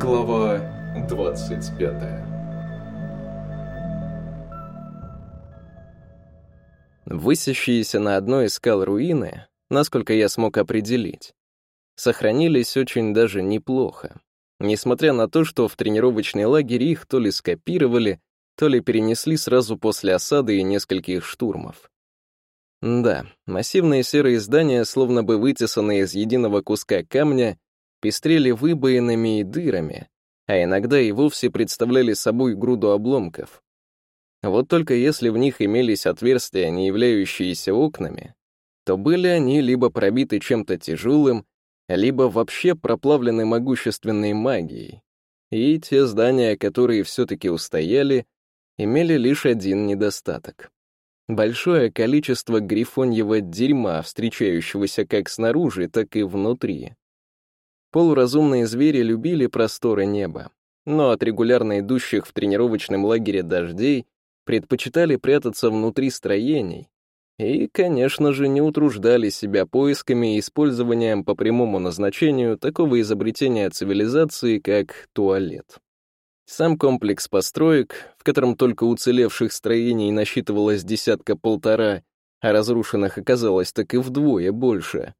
Глава 25 Высящиеся на одной из скал руины, насколько я смог определить, сохранились очень даже неплохо, несмотря на то, что в тренировочный лагерь их то ли скопировали, то ли перенесли сразу после осады и нескольких штурмов. Да, массивные серые здания, словно бы вытесанные из единого куска камня, пестрели выбоинами и дырами, а иногда и вовсе представляли собой груду обломков. Вот только если в них имелись отверстия, не являющиеся окнами, то были они либо пробиты чем-то тяжелым, либо вообще проплавлены могущественной магией. И те здания, которые все-таки устояли, имели лишь один недостаток. Большое количество грифоньего дерьма, встречающегося как снаружи, так и внутри. Полуразумные звери любили просторы неба, но от регулярно идущих в тренировочном лагере дождей предпочитали прятаться внутри строений и, конечно же, не утруждали себя поисками и использованием по прямому назначению такого изобретения цивилизации, как туалет. Сам комплекс построек, в котором только уцелевших строений насчитывалось десятка-полтора, а разрушенных оказалось так и вдвое больше,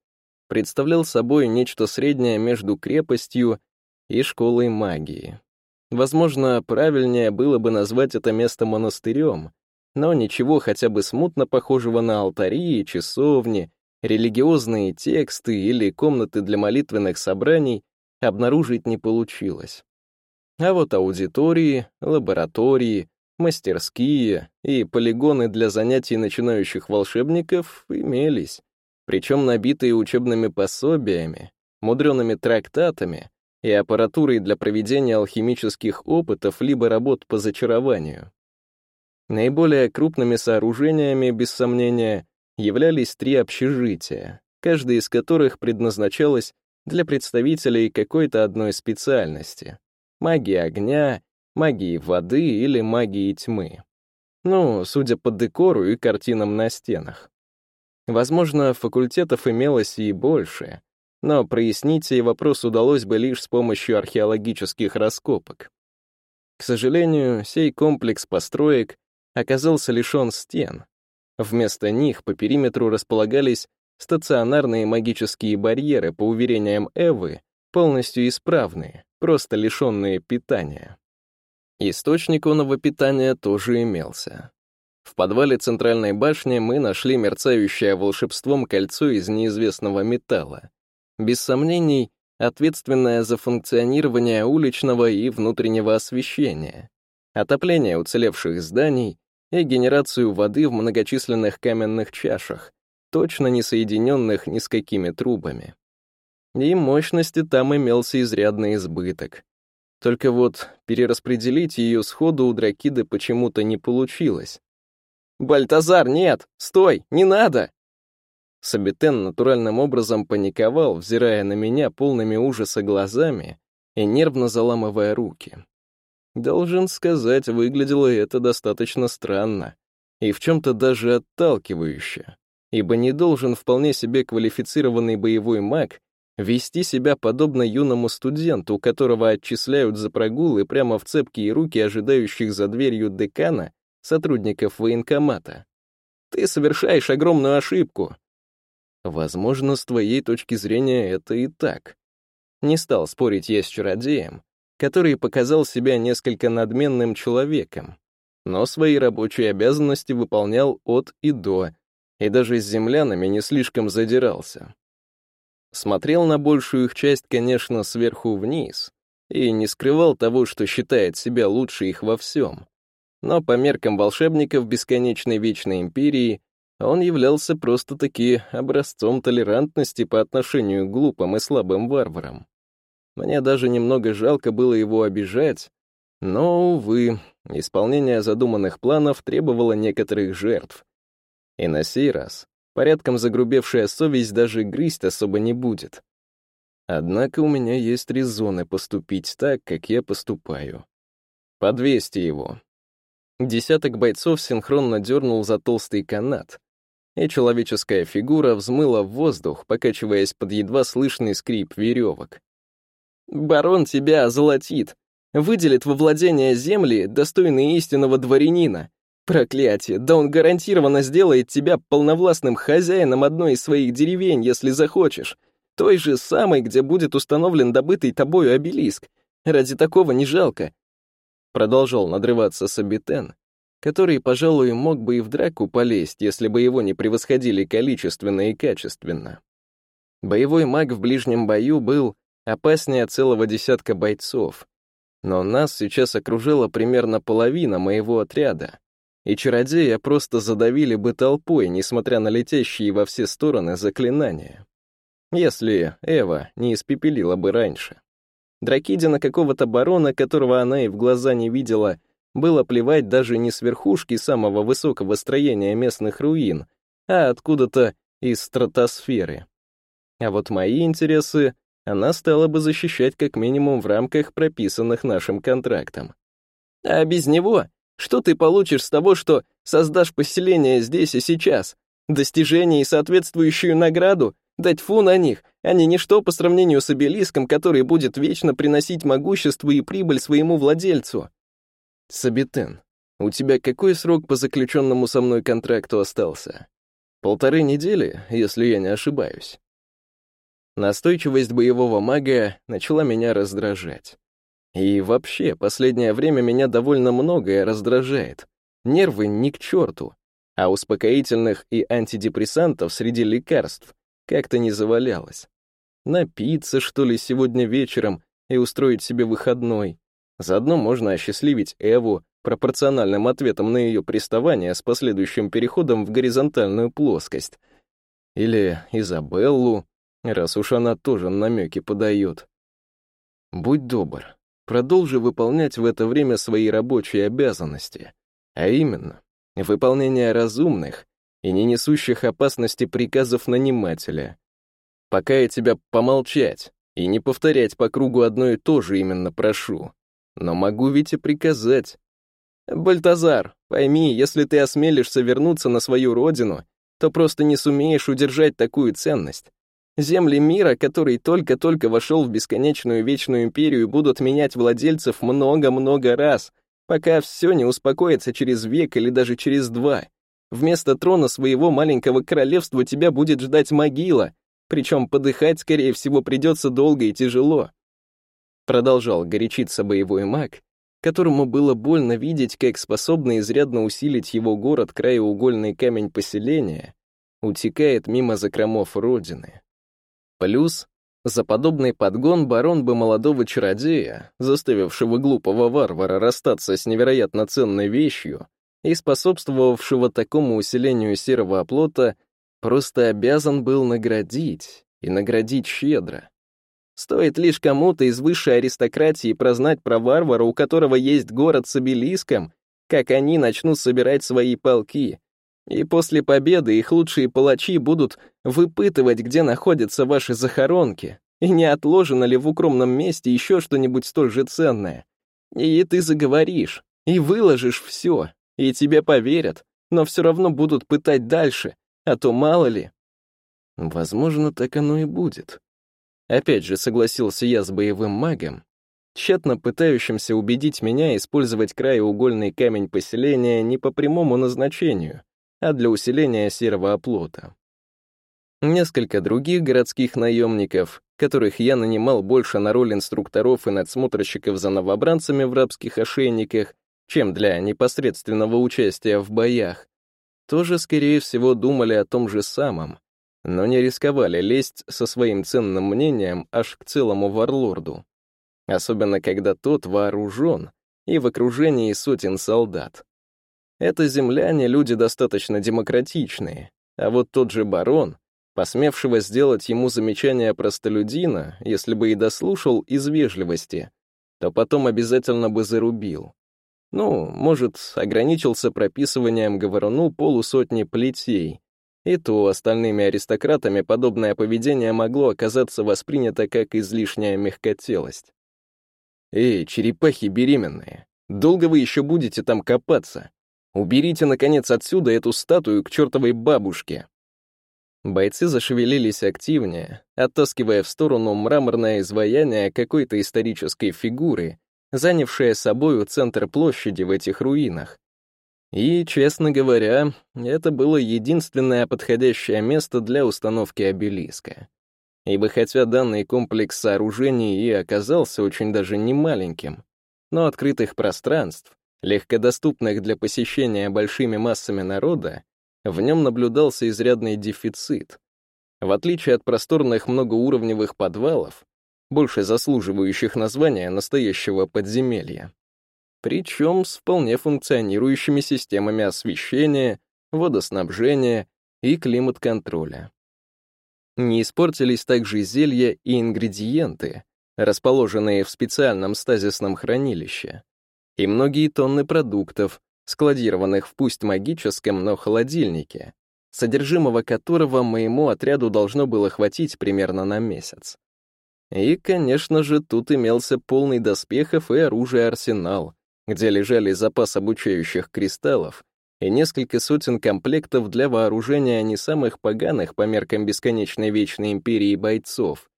представлял собой нечто среднее между крепостью и школой магии. Возможно, правильнее было бы назвать это место монастырем, но ничего хотя бы смутно похожего на алтари, часовни, религиозные тексты или комнаты для молитвенных собраний обнаружить не получилось. А вот аудитории, лаборатории, мастерские и полигоны для занятий начинающих волшебников имелись причем набитые учебными пособиями, мудреными трактатами и аппаратурой для проведения алхимических опытов либо работ по зачарованию. Наиболее крупными сооружениями, без сомнения, являлись три общежития, каждое из которых предназначалось для представителей какой-то одной специальности — магии огня, магии воды или магии тьмы. Ну, судя по декору и картинам на стенах. Возможно, факультетов имелось и больше, но прояснить сей вопрос удалось бы лишь с помощью археологических раскопок. К сожалению, сей комплекс построек оказался лишен стен. Вместо них по периметру располагались стационарные магические барьеры, по уверениям Эвы, полностью исправные, просто лишенные питания. Источник оного питания тоже имелся. В подвале центральной башни мы нашли мерцающее волшебством кольцо из неизвестного металла. Без сомнений, ответственное за функционирование уличного и внутреннего освещения, отопление уцелевших зданий и генерацию воды в многочисленных каменных чашах, точно не соединенных ни с какими трубами. И мощности там имелся изрядный избыток. Только вот перераспределить ее сходу у Дракиды почему-то не получилось. «Бальтазар, нет! Стой! Не надо!» Сабитен натуральным образом паниковал, взирая на меня полными ужаса глазами и нервно заламывая руки. Должен сказать, выглядело это достаточно странно и в чем-то даже отталкивающе, ибо не должен вполне себе квалифицированный боевой маг вести себя подобно юному студенту, которого отчисляют за прогулы прямо в цепкие руки ожидающих за дверью декана сотрудников военкомата. Ты совершаешь огромную ошибку. Возможно, с твоей точки зрения это и так. Не стал спорить я с чародеем, который показал себя несколько надменным человеком, но свои рабочие обязанности выполнял от и до, и даже с землянами не слишком задирался. Смотрел на большую их часть, конечно, сверху вниз, и не скрывал того, что считает себя лучше их во всем но по меркам волшебников бесконечной вечной империи он являлся просто-таки образцом толерантности по отношению к глупым и слабым варварам. Мне даже немного жалко было его обижать, но, увы, исполнение задуманных планов требовало некоторых жертв. И на сей раз порядком загрубевшая совесть даже грызть особо не будет. Однако у меня есть резоны поступить так, как я поступаю. Подвесьте его, Десяток бойцов синхронно дернул за толстый канат, и человеческая фигура взмыла в воздух, покачиваясь под едва слышный скрип веревок. Барон тебя озолотит, выделит во владение земли, достойные истинного дворянина. Проклятие, да он гарантированно сделает тебя полновластным хозяином одной из своих деревень, если захочешь. Той же самой, где будет установлен добытый тобою обелиск. Ради такого не жалко. Продолжал надрываться Сабитен, который, пожалуй, мог бы и в драку полезть, если бы его не превосходили количественно и качественно. Боевой маг в ближнем бою был опаснее целого десятка бойцов, но нас сейчас окружила примерно половина моего отряда, и чародея просто задавили бы толпой, несмотря на летящие во все стороны заклинания. Если Эва не испепелила бы раньше. Дракидина какого-то барона, которого она и в глаза не видела, было плевать даже не с верхушки самого высокого строения местных руин, а откуда-то из стратосферы. А вот мои интересы она стала бы защищать как минимум в рамках прописанных нашим контрактом. А без него что ты получишь с того, что создашь поселение здесь и сейчас? Достижение и соответствующую награду? Дать фу на них, они ничто по сравнению с обелиском, который будет вечно приносить могущество и прибыль своему владельцу. Сабитен, у тебя какой срок по заключенному со мной контракту остался? Полторы недели, если я не ошибаюсь. Настойчивость боевого мага начала меня раздражать. И вообще, последнее время меня довольно многое раздражает. Нервы ни к черту, а успокоительных и антидепрессантов среди лекарств как-то не завалялось. Напиться, что ли, сегодня вечером и устроить себе выходной. Заодно можно осчастливить Эву пропорциональным ответом на ее приставание с последующим переходом в горизонтальную плоскость. Или Изабеллу, раз уж она тоже намеки подает. Будь добр, продолжи выполнять в это время свои рабочие обязанности, а именно, выполнение разумных и не несущих опасности приказов нанимателя. Пока я тебя помолчать и не повторять по кругу одно и то же именно прошу, но могу ведь и приказать. Бальтазар, пойми, если ты осмелишься вернуться на свою родину, то просто не сумеешь удержать такую ценность. Земли мира, который только-только вошел в бесконечную вечную империю, будут менять владельцев много-много раз, пока все не успокоится через век или даже через два. Вместо трона своего маленького королевства тебя будет ждать могила, причем подыхать, скорее всего, придется долго и тяжело. Продолжал горячиться боевой маг, которому было больно видеть, как способный изрядно усилить его город краеугольный камень поселения утекает мимо закромов родины. Плюс, за подобный подгон барон бы молодого чародея, заставившего глупого варвара расстаться с невероятно ценной вещью и способствовавшего такому усилению серого оплота, просто обязан был наградить, и наградить щедро. Стоит лишь кому-то из высшей аристократии прознать про варвара, у которого есть город с обелиском, как они начнут собирать свои полки, и после победы их лучшие палачи будут выпытывать, где находятся ваши захоронки, и не отложено ли в укромном месте еще что-нибудь столь же ценное. И ты заговоришь, и выложишь все, и тебе поверят, но все равно будут пытать дальше, а то мало ли. Возможно, так оно и будет. Опять же согласился я с боевым магом, тщетно пытающимся убедить меня использовать краеугольный камень поселения не по прямому назначению, а для усиления серого оплота. Несколько других городских наемников, которых я нанимал больше на роль инструкторов и надсмотрщиков за новобранцами в рабских ошейниках, чем для непосредственного участия в боях, тоже, скорее всего, думали о том же самом, но не рисковали лезть со своим ценным мнением аж к целому варлорду, особенно когда тот вооружен и в окружении сотен солдат. Это земляне люди достаточно демократичные, а вот тот же барон, посмевшего сделать ему замечание простолюдина, если бы и дослушал из вежливости, то потом обязательно бы зарубил. Ну, может, ограничился прописыванием говоруну полусотни плетей, и то остальными аристократами подобное поведение могло оказаться воспринято как излишняя мягкотелость. «Эй, черепахи беременные, долго вы еще будете там копаться?» Уберите, наконец, отсюда эту статую к чертовой бабушке. Бойцы зашевелились активнее, оттаскивая в сторону мраморное изваяние какой-то исторической фигуры, занявшее собою центр площади в этих руинах. И, честно говоря, это было единственное подходящее место для установки обелиска. Ибо хотя данный комплекс сооружений и оказался очень даже не маленьким, но открытых пространств, легкодоступных для посещения большими массами народа, в нем наблюдался изрядный дефицит. В отличие от просторных многоуровневых подвалов, больше заслуживающих названия настоящего подземелья. Причем с вполне функционирующими системами освещения, водоснабжения и климат-контроля. Не испортились также зелья и ингредиенты, расположенные в специальном стазисном хранилище, и многие тонны продуктов, складированных в пусть магическом, но холодильнике, содержимого которого моему отряду должно было хватить примерно на месяц. И, конечно же, тут имелся полный доспехов и оружия арсенал, где лежали запас обучающих кристаллов и несколько сотен комплектов для вооружения не самых поганых по меркам бесконечной вечной империи бойцов.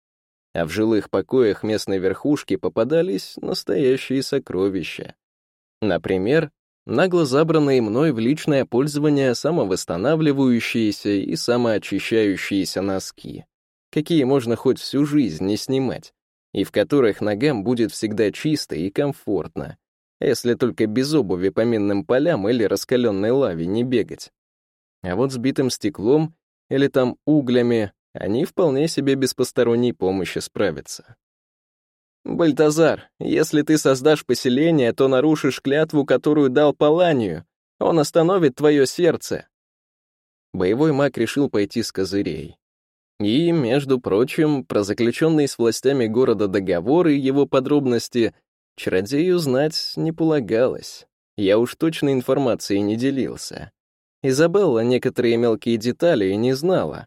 А в жилых покоях местной верхушки попадались настоящие сокровища. Например, нагло забранные мной в личное пользование самовосстанавливающиеся и самоочищающиеся носки, какие можно хоть всю жизнь не снимать, и в которых ногам будет всегда чисто и комфортно, если только без обуви по минным полям или раскаленной лаве не бегать. А вот с битым стеклом или там углями они вполне себе без посторонней помощи справятся. «Бальтазар, если ты создашь поселение, то нарушишь клятву, которую дал Паланию. Он остановит твое сердце». Боевой маг решил пойти с козырей. И, между прочим, про заключенный с властями города договор и его подробности чародею знать не полагалось. Я уж точно информацией не делился. Изабелла некоторые мелкие детали и не знала,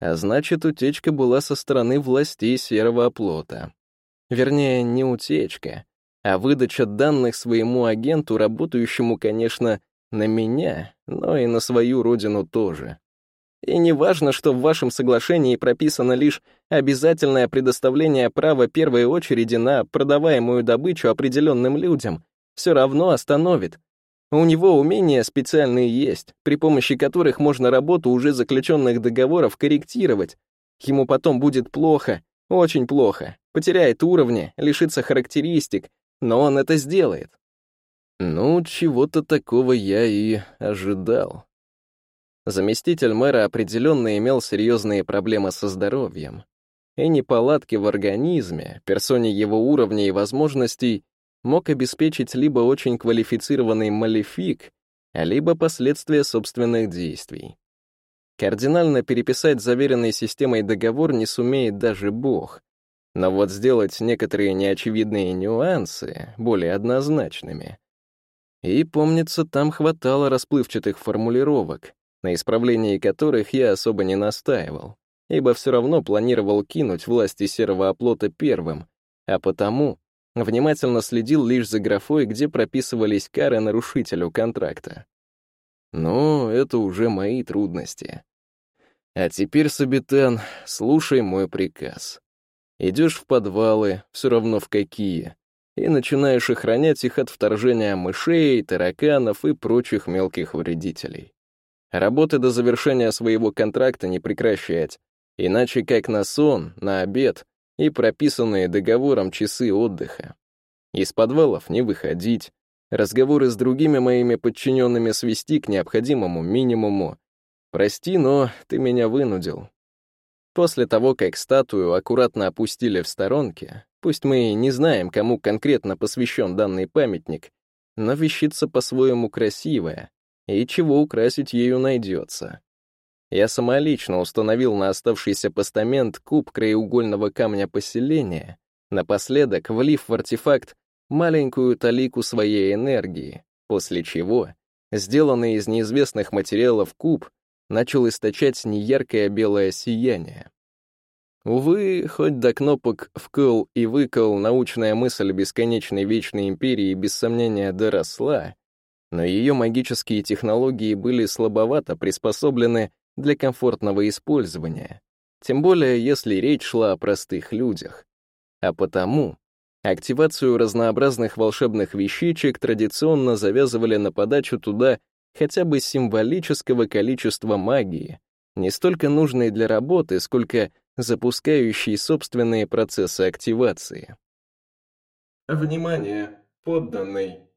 а значит, утечка была со стороны властей серого оплота. Вернее, не утечка, а выдача данных своему агенту, работающему, конечно, на меня, но и на свою родину тоже. И не важно, что в вашем соглашении прописано лишь обязательное предоставление права первой очереди на продаваемую добычу определенным людям, все равно остановит. У него умения специальные есть, при помощи которых можно работу уже заключенных договоров корректировать. Ему потом будет плохо, очень плохо, потеряет уровни, лишится характеристик, но он это сделает. Ну, чего-то такого я и ожидал. Заместитель мэра определенно имел серьезные проблемы со здоровьем. И неполадки в организме, персоне его уровня и возможностей мог обеспечить либо очень квалифицированный малефик, либо последствия собственных действий. Кардинально переписать заверенной системой договор не сумеет даже Бог, но вот сделать некоторые неочевидные нюансы более однозначными. И, помнится, там хватало расплывчатых формулировок, на исправлении которых я особо не настаивал, ибо все равно планировал кинуть власти серого оплота первым, а потому внимательно следил лишь за графой, где прописывались кары нарушителю контракта. Но это уже мои трудности. А теперь, Сабитан, слушай мой приказ. Идешь в подвалы, все равно в какие, и начинаешь охранять их от вторжения мышей, тараканов и прочих мелких вредителей. Работы до завершения своего контракта не прекращать, иначе как на сон, на обед и прописанные договором часы отдыха. Из подвалов не выходить, разговоры с другими моими подчиненными свести к необходимому минимуму. Прости, но ты меня вынудил. После того, как статую аккуратно опустили в сторонке, пусть мы не знаем, кому конкретно посвящен данный памятник, но вещица по-своему красивая, и чего украсить ею найдется. Я самолично установил на оставшийся постамент куб краеугольного камня поселения, напоследок влив в артефакт маленькую талику своей энергии, после чего, сделанный из неизвестных материалов куб, начал источать неяркое белое сияние. Увы, хоть до кнопок «вкл» и «выкл» научная мысль бесконечной вечной империи без сомнения доросла, но ее магические технологии были слабовато приспособлены для комфортного использования, тем более если речь шла о простых людях. А потому активацию разнообразных волшебных вещичек традиционно завязывали на подачу туда хотя бы символического количества магии, не столько нужной для работы, сколько запускающей собственные процессы активации. Внимание, подданный!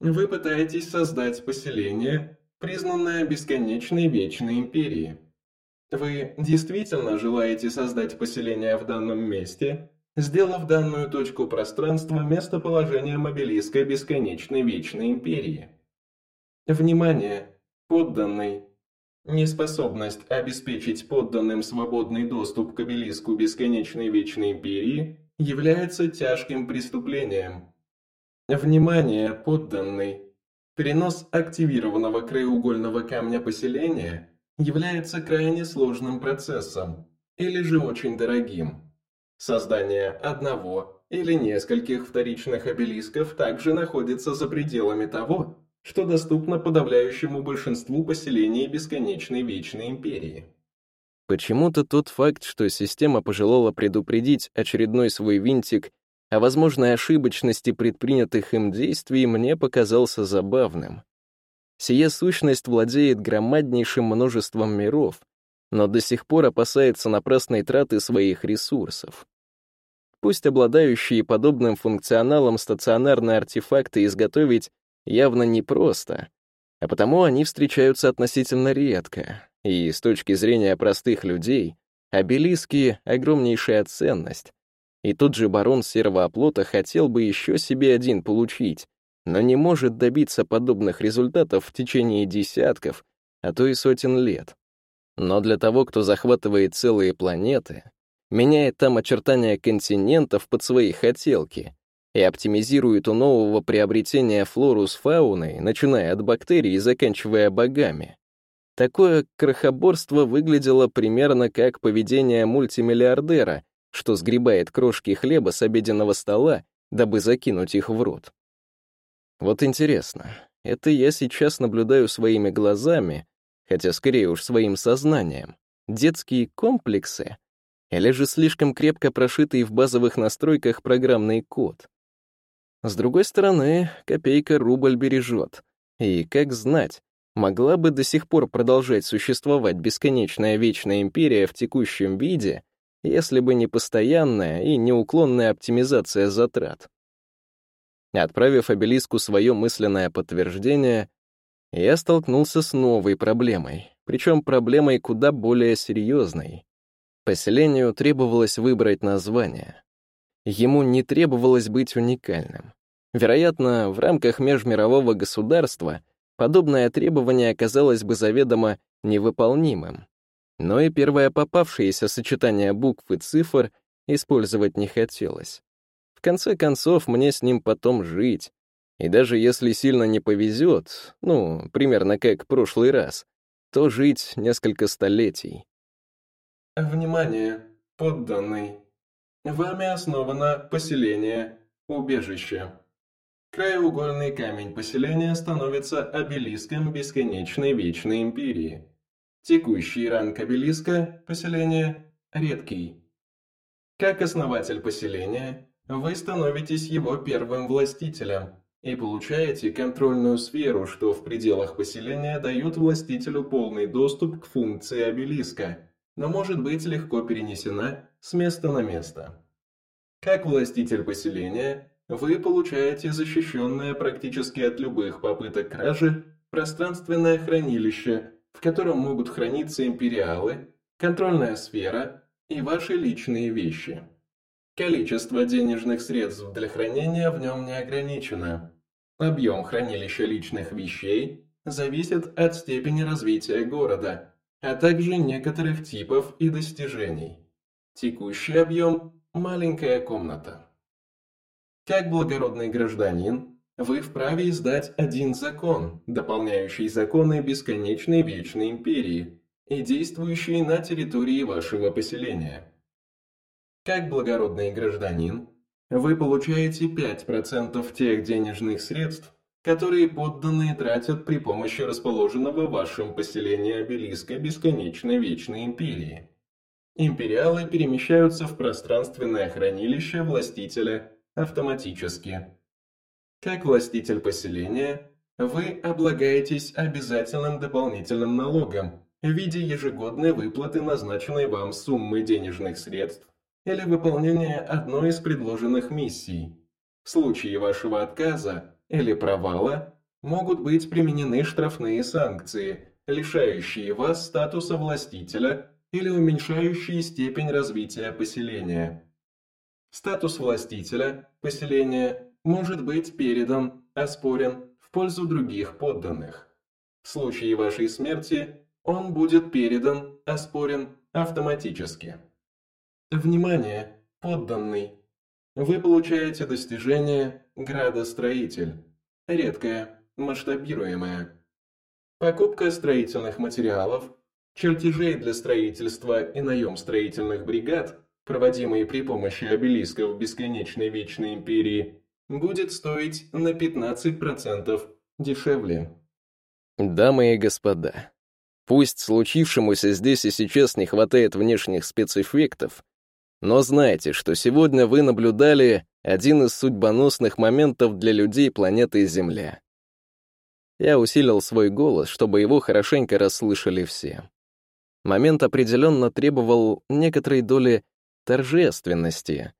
Вы пытаетесь создать поселение, признанное бесконечной вечной империей. Вы действительно желаете создать поселение в данном месте, сделав данную точку пространства местоположением обелиска бесконечной вечной империи? Внимание, подданный! Неспособность обеспечить подданным свободный доступ к обелиску Бесконечной Вечной Империи является тяжким преступлением. Внимание, подданный! Перенос активированного краеугольного камня поселения является крайне сложным процессом, или же очень дорогим. Создание одного или нескольких вторичных обелисков также находится за пределами того, что доступно подавляющему большинству поселений Бесконечной Вечной Империи. Почему-то тот факт, что система пожелала предупредить очередной свой винтик о возможной ошибочности предпринятых им действий, мне показался забавным. Сия сущность владеет громаднейшим множеством миров, но до сих пор опасается напрасной траты своих ресурсов. Пусть обладающие подобным функционалом стационарные артефакты изготовить явно непросто, а потому они встречаются относительно редко, и с точки зрения простых людей обелиски — огромнейшая ценность. И тот же барон серого оплота хотел бы еще себе один получить, но не может добиться подобных результатов в течение десятков, а то и сотен лет. Но для того, кто захватывает целые планеты, меняет там очертания континентов под свои хотелки и оптимизирует у нового приобретения флору с фауной, начиная от бактерий и заканчивая богами. Такое крохоборство выглядело примерно как поведение мультимиллиардера, что сгребает крошки хлеба с обеденного стола, дабы закинуть их в рот. Вот интересно, это я сейчас наблюдаю своими глазами, хотя скорее уж своим сознанием, детские комплексы, или же слишком крепко прошитый в базовых настройках программный код. С другой стороны, копейка рубль бережет. И, как знать, могла бы до сих пор продолжать существовать бесконечная вечная империя в текущем виде, если бы не постоянная и неуклонная оптимизация затрат. Отправив обелиску свое мысленное подтверждение, я столкнулся с новой проблемой, причем проблемой куда более серьезной. Поселению требовалось выбрать название. Ему не требовалось быть уникальным. Вероятно, в рамках межмирового государства подобное требование оказалось бы заведомо невыполнимым. Но и первое попавшееся сочетание букв и цифр использовать не хотелось. В конце концов, мне с ним потом жить. И даже если сильно не повезет, ну, примерно как прошлый раз, то жить несколько столетий. Внимание, подданный. Вами основано поселение, убежище. Краеугольный камень поселения становится обелиском бесконечной вечной империи. Текущий ранг обелиска поселения редкий. Как основатель поселения, вы становитесь его первым властителем и получаете контрольную сферу, что в пределах поселения дает властителю полный доступ к функции обелиска, но может быть легко перенесена с места на место. Как властитель поселения, вы получаете защищенное практически от любых попыток кражи пространственное хранилище, в котором могут храниться империалы, контрольная сфера и ваши личные вещи. Количество денежных средств для хранения в нем не ограничено. Объем хранилища личных вещей зависит от степени развития города, а также некоторых типов и достижений. Текущий объем – маленькая комната. Как благородный гражданин, вы вправе издать один закон, дополняющий законы бесконечной вечной империи и действующий на территории вашего поселения. Как благородный гражданин, вы получаете 5% тех денежных средств, которые подданные тратят при помощи расположенного в вашем поселении обелиска бесконечной вечной империи. Империалы перемещаются в пространственное хранилище властителя автоматически. Как властитель поселения, вы облагаетесь обязательным дополнительным налогом в виде ежегодной выплаты назначенной вам суммы денежных средств или выполнения одной из предложенных миссий. В случае вашего отказа или провала могут быть применены штрафные санкции, лишающие вас статуса властителя или уменьшающие степень развития поселения. Статус властителя поселения может быть передан, оспорен в пользу других подданных. В случае вашей смерти он будет передан, оспорен автоматически. Внимание, подданный! Вы получаете достижение «Градостроитель». Редкое, масштабируемое. Покупка строительных материалов, чертежей для строительства и наем строительных бригад, проводимые при помощи обелисков Бесконечной Вечной Империи, будет стоить на 15% дешевле. Дамы и господа, пусть случившемуся здесь и сейчас не хватает внешних спецэффектов, но знайте, что сегодня вы наблюдали один из судьбоносных моментов для людей планеты Земля. Я усилил свой голос, чтобы его хорошенько расслышали все. Момент определенно требовал некоторой доли торжественности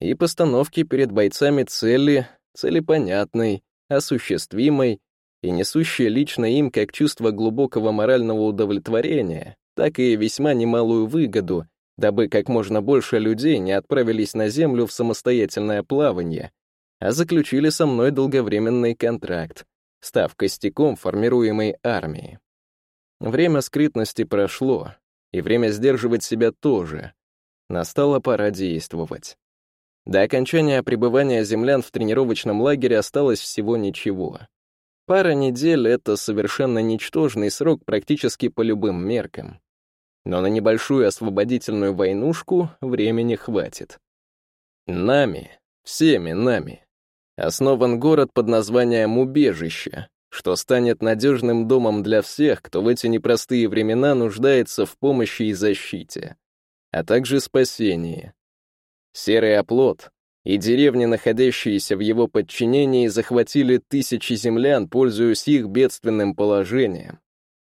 и постановки перед бойцами цели, цели понятной, осуществимой и несущей лично им как чувство глубокого морального удовлетворения, так и весьма немалую выгоду — дабы как можно больше людей не отправились на Землю в самостоятельное плавание, а заключили со мной долговременный контракт, став костяком формируемой армии. Время скрытности прошло, и время сдерживать себя тоже. Настала пора действовать. До окончания пребывания землян в тренировочном лагере осталось всего ничего. Пара недель — это совершенно ничтожный срок практически по любым меркам но на небольшую освободительную войнушку времени хватит. Нами, всеми нами, основан город под названием Убежище, что станет надежным домом для всех, кто в эти непростые времена нуждается в помощи и защите, а также спасении. Серый оплот и деревни, находящиеся в его подчинении, захватили тысячи землян, пользуясь их бедственным положением.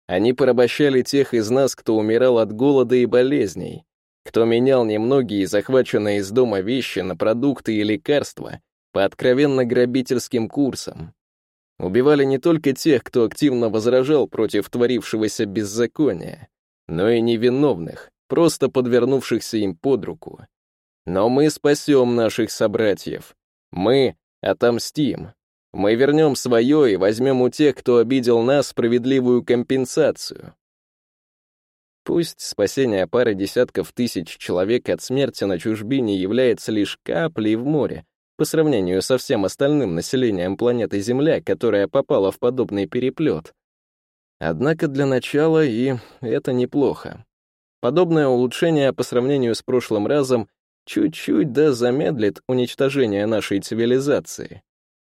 Они порабощали тех из нас, кто умирал от голода и болезней, кто менял немногие захваченные из дома вещи на продукты и лекарства по откровенно грабительским курсам. Убивали не только тех, кто активно возражал против творившегося беззакония, но и невиновных, просто подвернувшихся им под руку. Но мы спасем наших собратьев. Мы отомстим. Мы вернем свое и возьмем у тех, кто обидел нас, справедливую компенсацию. Пусть спасение пары десятков тысяч человек от смерти на чужбине является лишь каплей в море по сравнению со всем остальным населением планеты Земля, которая попала в подобный переплет. Однако для начала и это неплохо. Подобное улучшение по сравнению с прошлым разом чуть-чуть да замедлит уничтожение нашей цивилизации.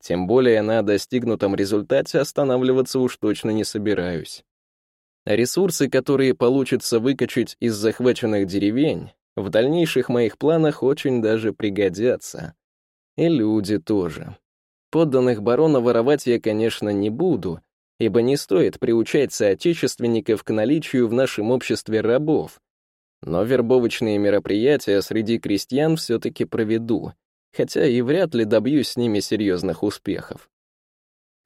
Тем более на достигнутом результате останавливаться уж точно не собираюсь. Ресурсы, которые получится выкачать из захваченных деревень, в дальнейших моих планах очень даже пригодятся. И люди тоже. Подданных барона воровать я, конечно, не буду, ибо не стоит приучать соотечественников к наличию в нашем обществе рабов. Но вербовочные мероприятия среди крестьян все-таки проведу, хотя и вряд ли добьюсь с ними серьезных успехов.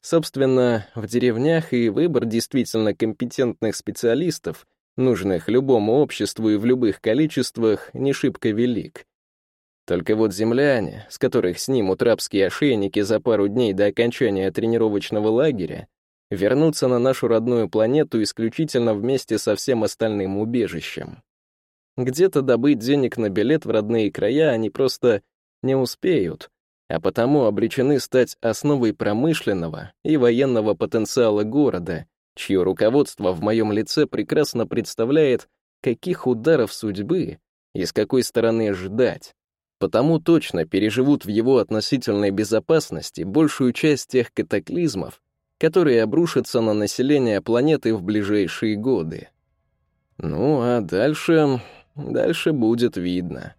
Собственно, в деревнях и выбор действительно компетентных специалистов, нужных любому обществу и в любых количествах, не шибко велик. Только вот земляне, с которых снимут рабские ошейники за пару дней до окончания тренировочного лагеря, вернутся на нашу родную планету исключительно вместе со всем остальным убежищем. Где-то добыть денег на билет в родные края они просто не успеют, а потому обречены стать основой промышленного и военного потенциала города, чье руководство в моем лице прекрасно представляет, каких ударов судьбы и с какой стороны ждать. потому точно переживут в его относительной безопасности большую часть тех катаклизмов, которые обрушатся на население планеты в ближайшие годы. Ну, а дальше... дальше будет видно.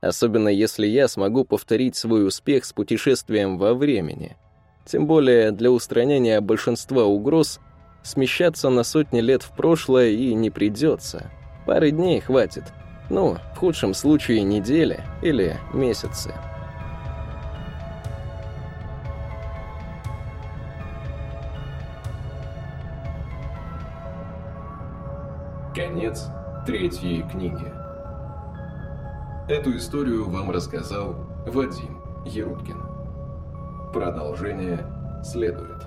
Особенно если я смогу повторить свой успех с путешествием во времени. Тем более для устранения большинства угроз смещаться на сотни лет в прошлое и не придется. Пары дней хватит. Ну, в худшем случае недели или месяцы. Конец третьей книги. Эту историю вам рассказал Вадим Еруткин. Продолжение следует.